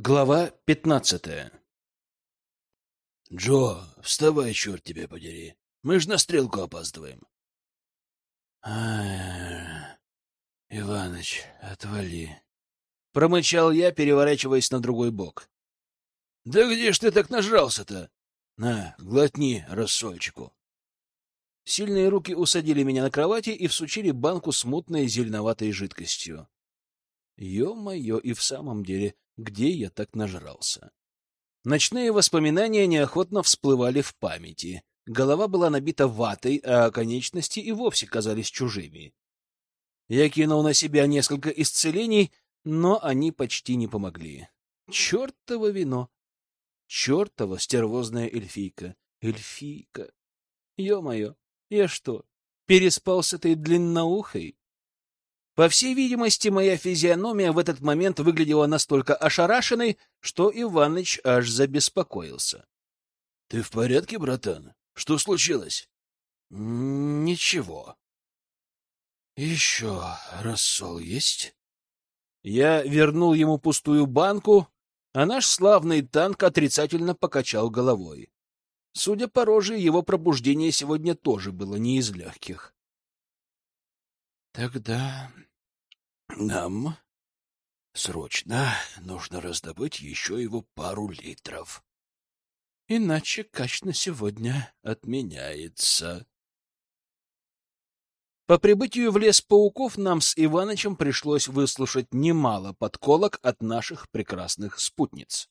Глава пятнадцатая «Джо, вставай, черт тебя подери. Мы же на стрелку опаздываем». А, Иваныч, отвали. Промычал я, переворачиваясь на другой бок. «Да где ж ты так нажрался-то? На, глотни рассольчику». Сильные руки усадили меня на кровати и всучили банку с мутной зеленоватой жидкостью. Ё-моё, и в самом деле, где я так нажрался? Ночные воспоминания неохотно всплывали в памяти. Голова была набита ватой, а конечности и вовсе казались чужими. Я кинул на себя несколько исцелений, но они почти не помогли. Чёртово вино! Чёртова стервозная эльфийка! Эльфийка! Ё-моё, я что, переспал с этой длинноухой? По всей видимости, моя физиономия в этот момент выглядела настолько ошарашенной, что Иваныч аж забеспокоился. — Ты в порядке, братан? Что случилось? — Ничего. — Еще рассол есть? Я вернул ему пустую банку, а наш славный танк отрицательно покачал головой. Судя по роже, его пробуждение сегодня тоже было не из легких. — Тогда нам срочно нужно раздобыть еще его пару литров. Иначе кач на сегодня отменяется. По прибытию в лес пауков нам с Иванычем пришлось выслушать немало подколок от наших прекрасных спутниц.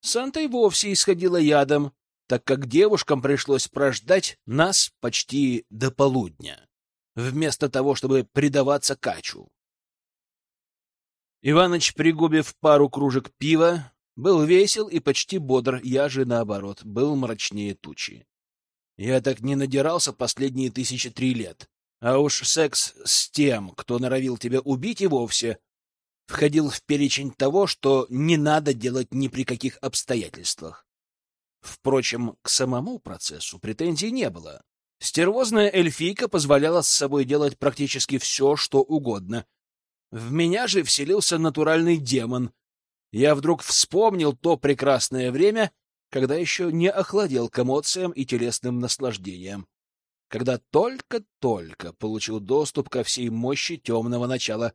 Санта и вовсе исходила ядом, так как девушкам пришлось прождать нас почти до полудня вместо того, чтобы предаваться качу. Иваныч, пригубив пару кружек пива, был весел и почти бодр, я же, наоборот, был мрачнее тучи. Я так не надирался последние тысячи три лет, а уж секс с тем, кто норовил тебя убить и вовсе, входил в перечень того, что не надо делать ни при каких обстоятельствах. Впрочем, к самому процессу претензий не было. Стервозная эльфийка позволяла с собой делать практически все, что угодно. В меня же вселился натуральный демон. Я вдруг вспомнил то прекрасное время, когда еще не охладел к эмоциям и телесным наслаждениям, когда только-только получил доступ ко всей мощи темного начала,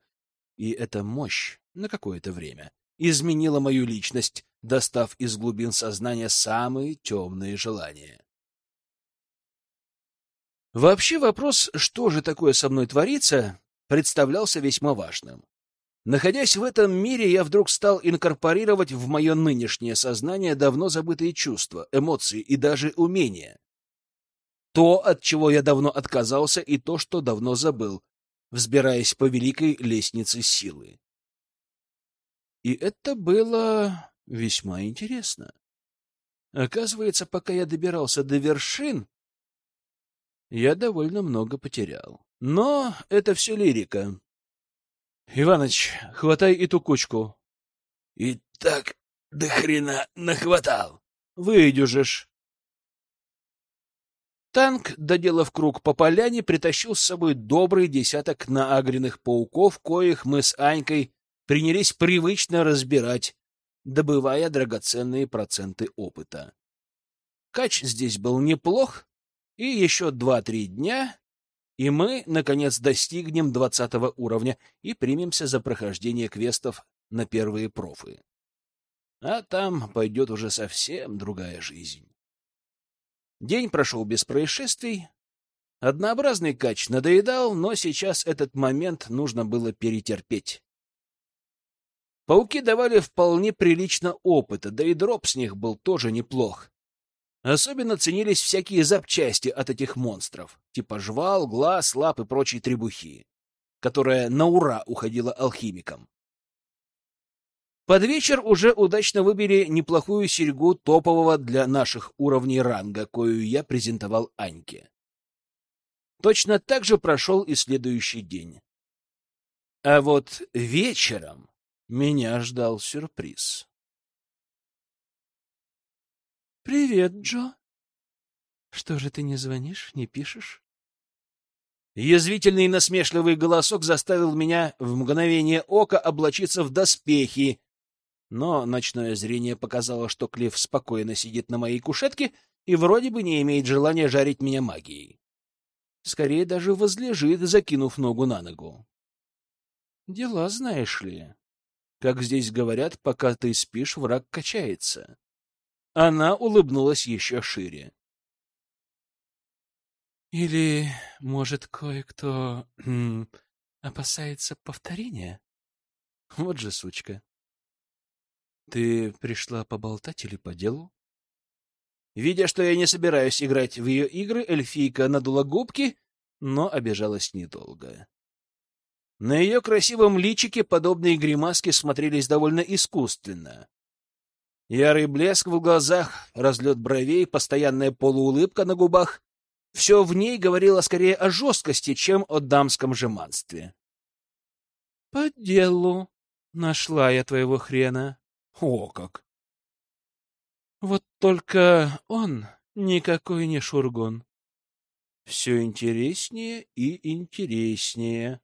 и эта мощь на какое-то время изменила мою личность, достав из глубин сознания самые темные желания. Вообще вопрос, что же такое со мной творится, представлялся весьма важным. Находясь в этом мире, я вдруг стал инкорпорировать в мое нынешнее сознание давно забытые чувства, эмоции и даже умения. То, от чего я давно отказался, и то, что давно забыл, взбираясь по великой лестнице силы. И это было весьма интересно. Оказывается, пока я добирался до вершин, я довольно много потерял. Но это все лирика. Иваныч, хватай эту кучку. И так до хрена нахватал. Выйдешь. Танк, доделав круг по поляне, притащил с собой добрый десяток наагренных пауков, коих мы с Анькой принялись привычно разбирать, добывая драгоценные проценты опыта. Кач здесь был неплох, и еще два-три дня, и мы, наконец, достигнем двадцатого уровня и примемся за прохождение квестов на первые профы. А там пойдет уже совсем другая жизнь. День прошел без происшествий. Однообразный кач надоедал, но сейчас этот момент нужно было перетерпеть. Пауки давали вполне прилично опыта, да и дроп с них был тоже неплох. Особенно ценились всякие запчасти от этих монстров, типа жвал, глаз, лап и прочей требухи, которая на ура уходила алхимикам. Под вечер уже удачно выбили неплохую серьгу топового для наших уровней ранга, кою я презентовал Аньке. Точно так же прошел и следующий день. А вот вечером меня ждал сюрприз. «Привет, Джо. Что же ты не звонишь, не пишешь?» Язвительный насмешливый голосок заставил меня в мгновение ока облачиться в доспехи Но ночное зрение показало, что Клифф спокойно сидит на моей кушетке и вроде бы не имеет желания жарить меня магией. Скорее даже возлежит, закинув ногу на ногу. Дела, знаешь ли. Как здесь говорят, пока ты спишь, враг качается. Она улыбнулась еще шире. Или, может, кое-кто хм, опасается повторения? Вот же сучка. Ты пришла поболтать или по делу? Видя, что я не собираюсь играть в ее игры, эльфийка надула губки, но обижалась недолго. На ее красивом личике подобные гримаски смотрелись довольно искусственно. Ярый блеск в глазах, разлет бровей, постоянная полуулыбка на губах — все в ней говорило скорее о жесткости, чем о дамском жеманстве. — По делу нашла я твоего хрена. — О как! Вот только он никакой не шургон. Все интереснее и интереснее.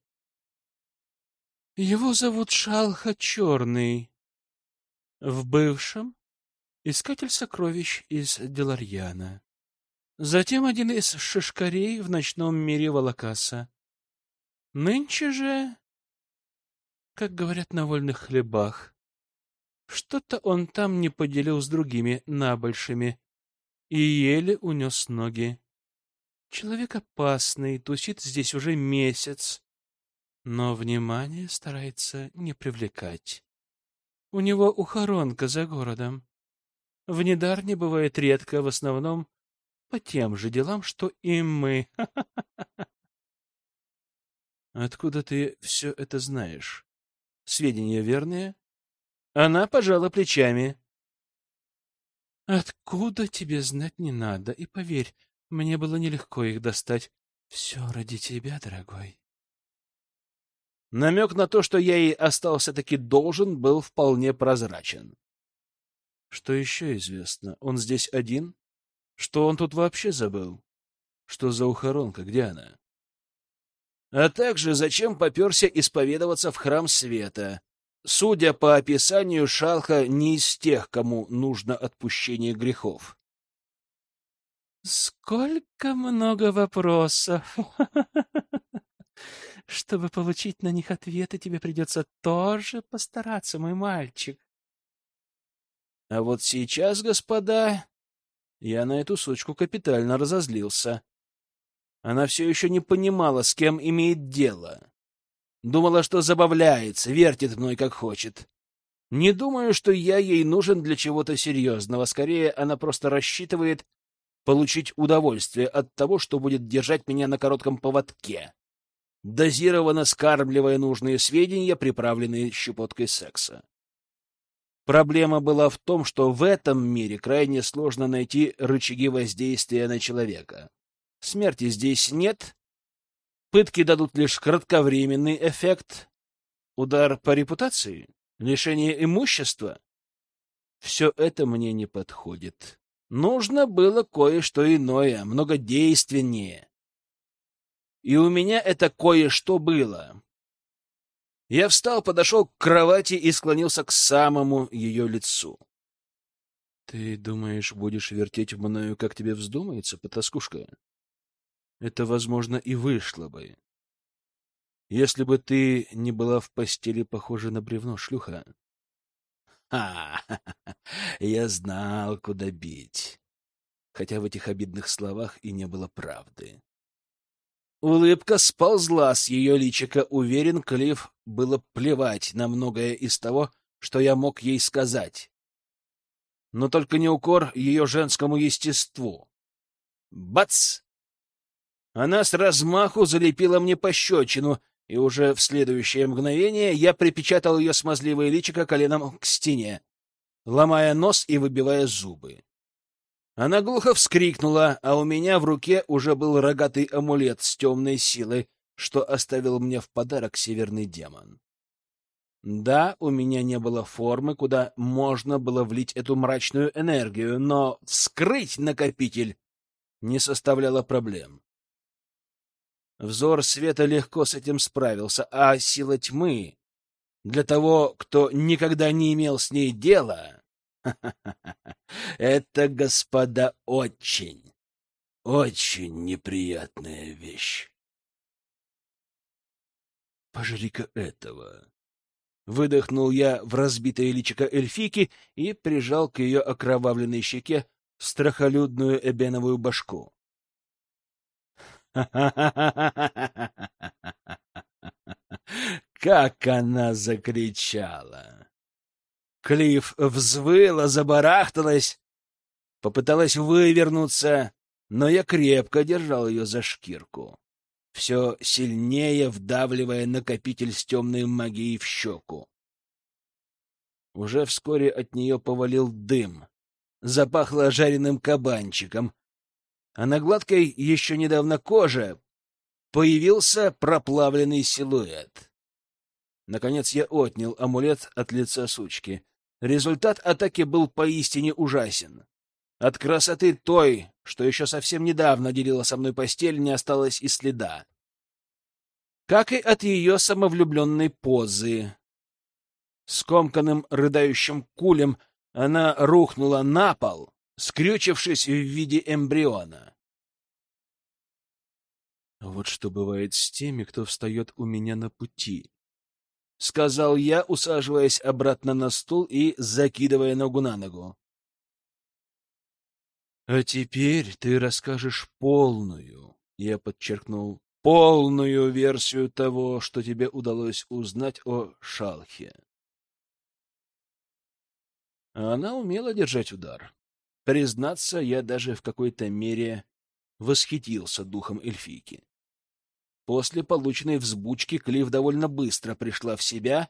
Его зовут Шалха Черный. В бывшем — искатель сокровищ из Деларьяна. Затем один из шишкарей в ночном мире Волокаса. Нынче же, как говорят на вольных хлебах, что-то он там не поделил с другими набольшими и еле унес ноги. Человек опасный, тусит здесь уже месяц но внимание старается не привлекать. У него ухоронка за городом. В Недарне бывает редко, в основном по тем же делам, что и мы. Откуда ты все это знаешь? Сведения верные? Она пожала плечами. Откуда тебе знать не надо, и поверь, мне было нелегко их достать. Все ради тебя, дорогой. Намек на то, что я ей остался-таки должен, был вполне прозрачен. Что еще известно? Он здесь один? Что он тут вообще забыл? Что за ухоронка? Где она? А также зачем поперся исповедоваться в храм света? Судя по описанию, Шалха не из тех, кому нужно отпущение грехов. Сколько много вопросов. Чтобы получить на них ответы, тебе придется тоже постараться, мой мальчик. А вот сейчас, господа, я на эту сучку капитально разозлился. Она все еще не понимала, с кем имеет дело. Думала, что забавляется, вертит мной как хочет. Не думаю, что я ей нужен для чего-то серьезного. Скорее, она просто рассчитывает получить удовольствие от того, что будет держать меня на коротком поводке дозированно скармливая нужные сведения, приправленные щепоткой секса. Проблема была в том, что в этом мире крайне сложно найти рычаги воздействия на человека. Смерти здесь нет, пытки дадут лишь кратковременный эффект, удар по репутации, лишение имущества. Все это мне не подходит. Нужно было кое-что иное, многодейственнее и у меня это кое-что было. Я встал, подошел к кровати и склонился к самому ее лицу. — Ты думаешь, будешь вертеть мною, как тебе вздумается, потаскушка? Это, возможно, и вышло бы. Если бы ты не была в постели похожа на бревно, шлюха. Ха! Я знал, куда бить. Хотя в этих обидных словах и не было правды. Улыбка сползла с ее личика. Уверен, Клифф было плевать на многое из того, что я мог ей сказать. Но только не укор ее женскому естеству. Бац! Она с размаху залепила мне пощечину, и уже в следующее мгновение я припечатал ее смазливое личико коленом к стене, ломая нос и выбивая зубы. Она глухо вскрикнула, а у меня в руке уже был рогатый амулет с темной силой, что оставил мне в подарок северный демон. Да, у меня не было формы, куда можно было влить эту мрачную энергию, но вскрыть накопитель не составляло проблем. Взор света легко с этим справился, а сила тьмы Для того, кто никогда не имел с ней дела, это, господа, очень, очень неприятная вещь. Пожри-ка этого. Выдохнул я в разбитое личико эльфики и прижал к ее окровавленной щеке страхолюдную эбеновую башку. Как она закричала! Клифф взвыла, забарахталась, попыталась вывернуться, но я крепко держал ее за шкирку все сильнее вдавливая накопитель с темной магией в щеку. Уже вскоре от нее повалил дым. Запахло жареным кабанчиком, а на гладкой еще недавно коже появился проплавленный силуэт. Наконец я отнял амулет от лица сучки. Результат атаки был поистине ужасен. От красоты той, что еще совсем недавно делила со мной постель, не осталось и следа. Как и от ее самовлюбленной позы. Скомканным рыдающим кулем она рухнула на пол, скрючившись в виде эмбриона. Вот что бывает с теми, кто встает у меня на пути. — сказал я, усаживаясь обратно на стул и закидывая ногу на ногу. А теперь ты расскажешь полную, я подчеркнул, полную версию того, что тебе удалось узнать о Шалхе. Она умела держать удар. Признаться, я даже в какой-то мере восхитился духом эльфийки. После полученной взбучки Клифф довольно быстро пришла в себя,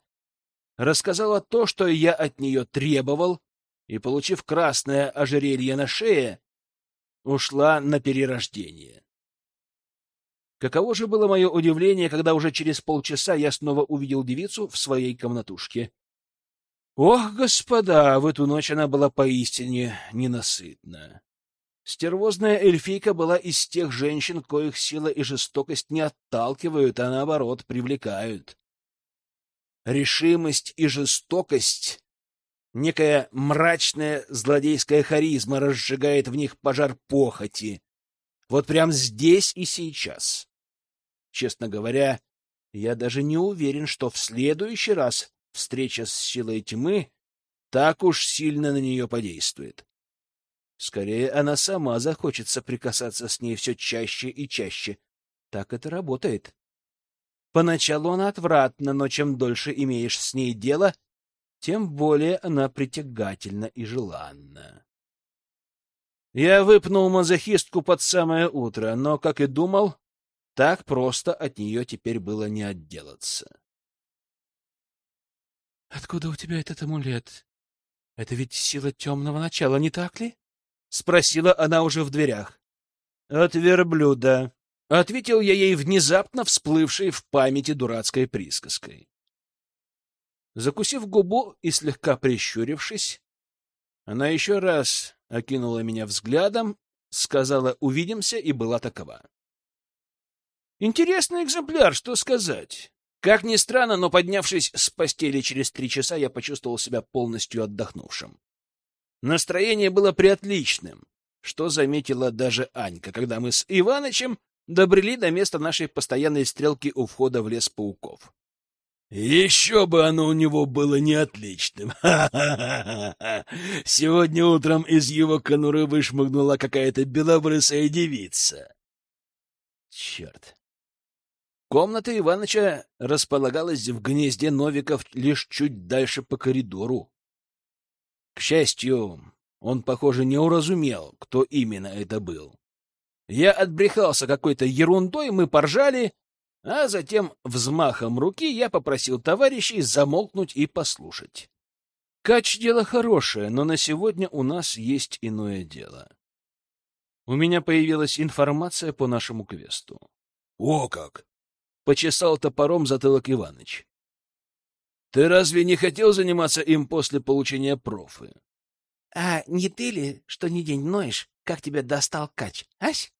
рассказала то, что я от нее требовал, и, получив красное ожерелье на шее, ушла на перерождение. Каково же было мое удивление, когда уже через полчаса я снова увидел девицу в своей комнатушке. Ох, господа, в эту ночь она была поистине ненасытна. Стервозная эльфийка была из тех женщин, коих сила и жестокость не отталкивают, а наоборот привлекают. Решимость и жестокость Некая мрачная злодейская харизма разжигает в них пожар похоти. Вот прямо здесь и сейчас. Честно говоря, я даже не уверен, что в следующий раз встреча с силой тьмы так уж сильно на нее подействует. Скорее, она сама захочет соприкасаться с ней все чаще и чаще. Так это работает. Поначалу она отвратна, но чем дольше имеешь с ней дело, тем более она притягательна и желанна. Я выпнул мазохистку под самое утро, но, как и думал, так просто от нее теперь было не отделаться. — Откуда у тебя этот амулет? Это ведь сила темного начала, не так ли? — спросила она уже в дверях. — От верблюда, — ответил я ей внезапно всплывшей в памяти дурацкой присказкой. Закусив губу и слегка прищурившись, она еще раз окинула меня взглядом, сказала «увидимся» и была такова. Интересный экземпляр, что сказать. Как ни странно, но поднявшись с постели через три часа, я почувствовал себя полностью отдохнувшим. Настроение было приотличным, что заметила даже Анька, когда мы с Иванычем добрели до места нашей постоянной стрелки у входа в лес пауков. Еще бы оно у него было не отличным. Сегодня утром из его конуры вышмыгнула какая-то белобрысая девица. Черт. Комната Иваныча располагалась в гнезде Новиков лишь чуть дальше по коридору. К счастью, он, похоже, не уразумел, кто именно это был. Я отбрехался какой-то ерундой, мы поржали, а затем взмахом руки я попросил товарищей замолкнуть и послушать. Кач — дело хорошее, но на сегодня у нас есть иное дело. У меня появилась информация по нашему квесту. — О как! — почесал топором затылок Иваныч. — Ты разве не хотел заниматься им после получения профы? — А не ты ли, что ни день ноешь, как тебя достал Кач, ась?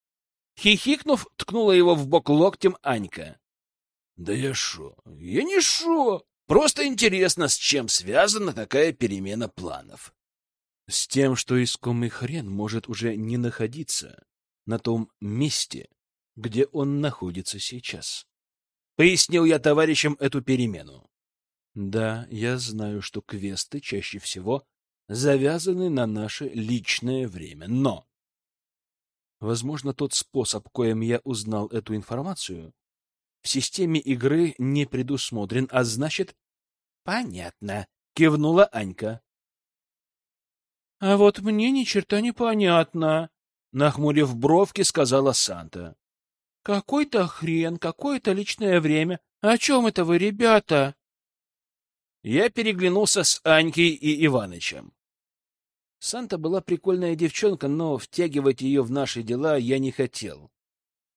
Хихикнув, ткнула его в бок локтем Анька. — Да я шо? Я не шо! Просто интересно, с чем связана такая перемена планов. С тем, что искомый хрен может уже не находиться на том месте, где он находится сейчас. Пояснил я товарищам эту перемену. Да, я знаю, что квесты чаще всего завязаны на наше личное время, но... Возможно, тот способ, коим я узнал эту информацию, в системе игры не предусмотрен, а значит... — Понятно, — кивнула Анька. — А вот мне ни черта не понятно, — нахмурив бровки, сказала Санта. — Какой-то хрен, какое-то личное время. О чем это вы, ребята? Я переглянулся с Анькой и Иванычем. Санта была прикольная девчонка, но втягивать ее в наши дела я не хотел.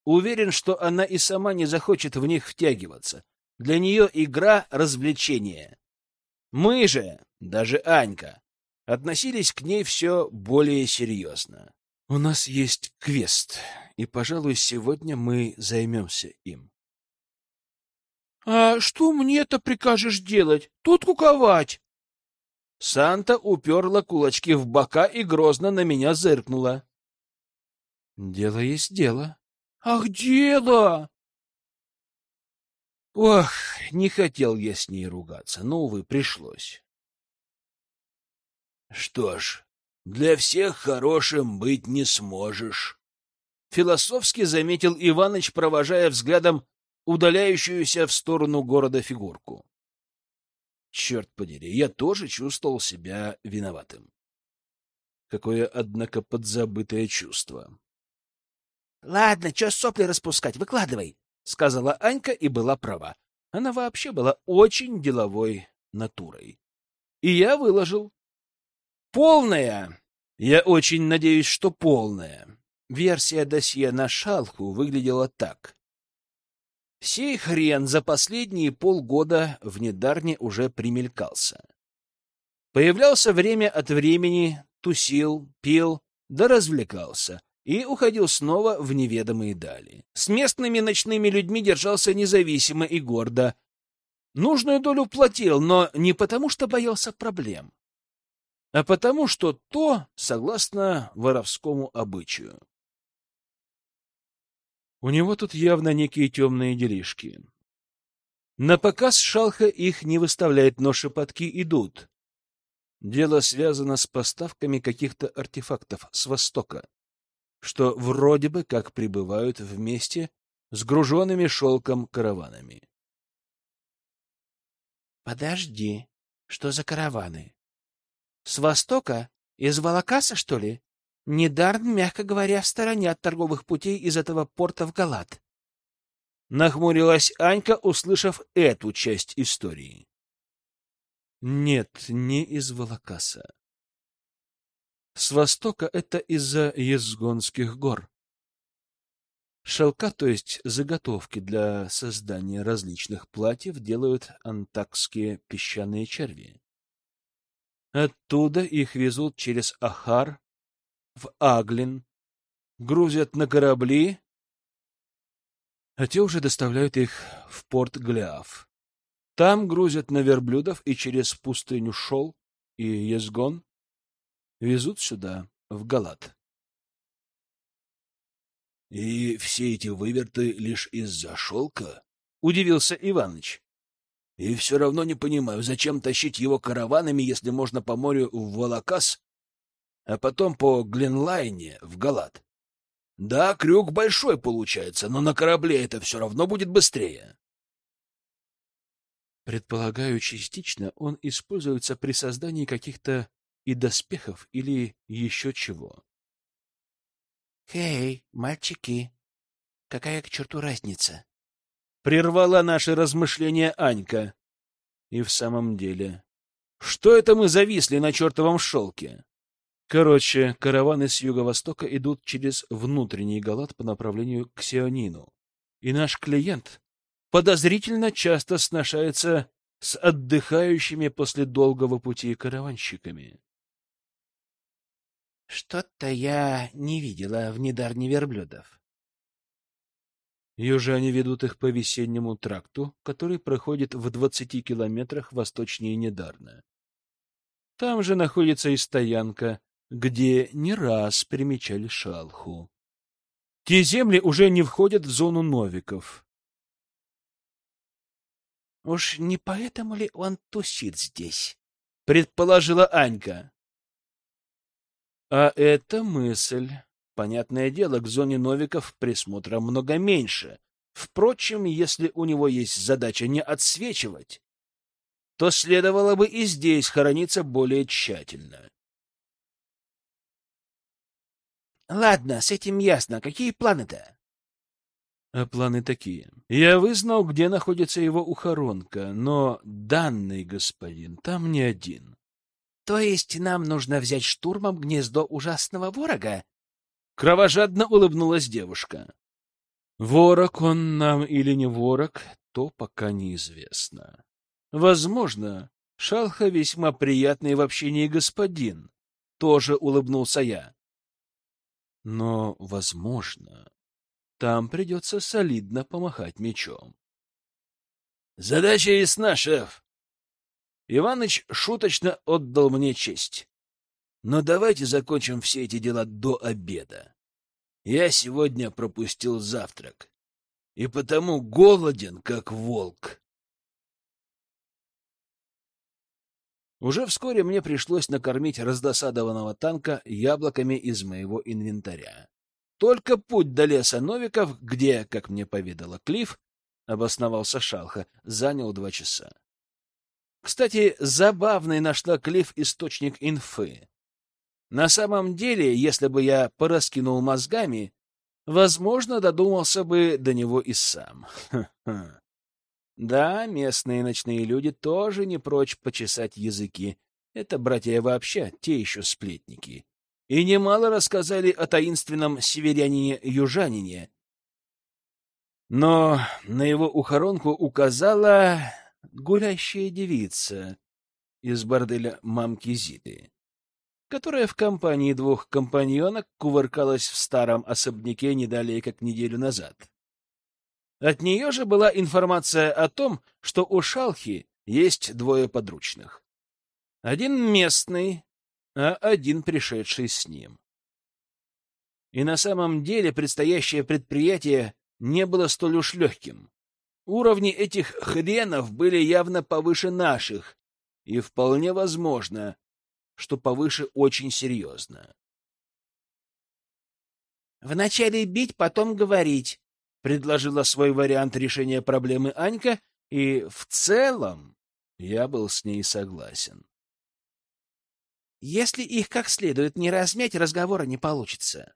Уверен, что она и сама не захочет в них втягиваться. Для нее игра — развлечение. Мы же, даже Анька, относились к ней все более серьезно. У нас есть квест, и, пожалуй, сегодня мы займемся им. «А что мне-то прикажешь делать? Тут куковать?» Санта уперла кулачки в бока и грозно на меня зыркнула. «Дело есть дело». «Ах, дело!» Ох, не хотел я с ней ругаться, но, увы, пришлось. «Что ж, для всех хорошим быть не сможешь», — философски заметил Иваныч, провожая взглядом удаляющуюся в сторону города фигурку. Черт подери, я тоже чувствовал себя виноватым. Какое, однако, подзабытое чувство. — Ладно, чё сопли распускать, выкладывай, — сказала Анька и была права. Она вообще была очень деловой натурой. И я выложил. Полная, я очень надеюсь, что полная, версия досье на шалху выглядела так. Сей хрен за последние полгода в Недарне уже примелькался. Появлялся время от времени, тусил, пил, да развлекался и уходил снова в неведомые дали. С местными ночными людьми держался независимо и гордо. Нужную долю платил, но не потому, что боялся проблем, а потому, что то согласно воровскому обычаю. У него тут явно некие темные делишки. На показ Шалха их не выставляет, но шепотки идут. Дело связано с поставками каких-то артефактов с Востока, что вроде бы как прибывают вместе с груженными шелком караванами. Подожди, что за караваны? С Востока? Из Волокаса, что ли? Недарн, мягко говоря, в стороне от торговых путей из этого порта в Галат. Нахмурилась Анька, услышав эту часть истории. Нет, не из Волокаса. С востока это из-за Езгонских гор. Шелка, то есть заготовки для создания различных платьев, делают антакские песчаные черви. Оттуда их везут через Ахар в Аглин, грузят на корабли, а те уже доставляют их в порт Гляв. Там грузят на верблюдов и через пустыню Шол и Езгон везут сюда, в Галат. — И все эти выверты лишь из-за шелка? — удивился Иваныч. — И все равно не понимаю, зачем тащить его караванами, если можно по морю в Волокас а потом по Гленлайне в Галат. Да, крюк большой получается, но на корабле это все равно будет быстрее. Предполагаю, частично он используется при создании каких-то и доспехов или еще чего. «Хей, мальчики, какая к черту разница?» Прервала наши размышления Анька. И в самом деле, что это мы зависли на чертовом шелке? Короче, караваны с юго-востока идут через внутренний Галат по направлению к Сионину. И наш клиент подозрительно часто сношается с отдыхающими после долгого пути караванщиками. Что-то я не видела в недарне верблюдов. Южане ведут их по весеннему тракту, который проходит в двадцати километрах восточнее Недарна. Там же находится и стоянка, где не раз примечали шалху. Те земли уже не входят в зону новиков. Уж не поэтому ли он тусит здесь? Предположила Анька. А это мысль. Понятное дело, к зоне новиков присмотра много меньше. Впрочем, если у него есть задача не отсвечивать, то следовало бы и здесь хорониться более тщательно. Ладно, с этим ясно. Какие планы-то? А планы такие. Я вызнал, где находится его ухоронка, но данный господин там не один. То есть нам нужно взять штурмом гнездо ужасного ворога? Кровожадно улыбнулась девушка. Ворог он нам или не ворог, то пока неизвестно. Возможно, Шалха весьма приятный в общении господин. Тоже улыбнулся я. Но, возможно, там придется солидно помахать мечом. Задача ясна, шеф. Иваныч шуточно отдал мне честь. Но давайте закончим все эти дела до обеда. Я сегодня пропустил завтрак, и потому голоден, как волк. Уже вскоре мне пришлось накормить раздосадованного танка яблоками из моего инвентаря. Только путь до леса Новиков, где, как мне поведала Клифф, обосновался Шалха, занял два часа. Кстати, забавный нашла Клифф источник инфы. На самом деле, если бы я пораскинул мозгами, возможно, додумался бы до него и сам. Да, местные ночные люди тоже не прочь почесать языки. Это братья вообще, те еще сплетники. И немало рассказали о таинственном северянине-южанине. Но на его ухоронку указала гулящая девица из борделя мамки Зиты которая в компании двух компаньонок кувыркалась в старом особняке не далее, как неделю назад. От нее же была информация о том, что у Шалхи есть двое подручных. Один местный, а один пришедший с ним. И на самом деле предстоящее предприятие не было столь уж легким. Уровни этих хренов были явно повыше наших, и вполне возможно, что повыше очень серьезно. «Вначале бить, потом говорить», — предложила свой вариант решения проблемы Анька, и в целом я был с ней согласен. «Если их как следует не размять, разговора не получится».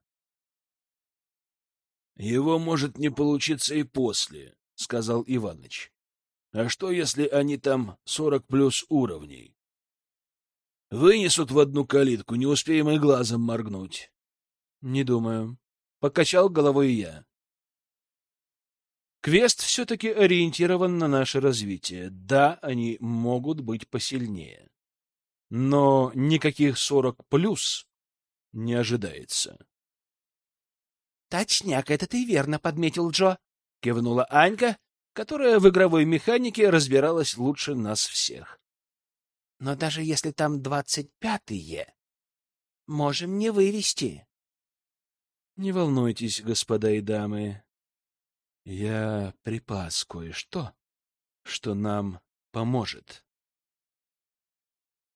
«Его может не получиться и после», — сказал Иваныч. «А что, если они там сорок плюс уровней? Вынесут в одну калитку, не успеем и глазом моргнуть. — Не думаю. Покачал головой я. Квест все-таки ориентирован на наше развитие. Да, они могут быть посильнее. Но никаких сорок плюс не ожидается. — Точняк, это ты верно подметил, Джо, — кивнула Анька, которая в игровой механике разбиралась лучше нас всех. Но даже если там двадцать пятые, можем не вывести. Не волнуйтесь, господа и дамы. Я припас кое-что, что нам поможет.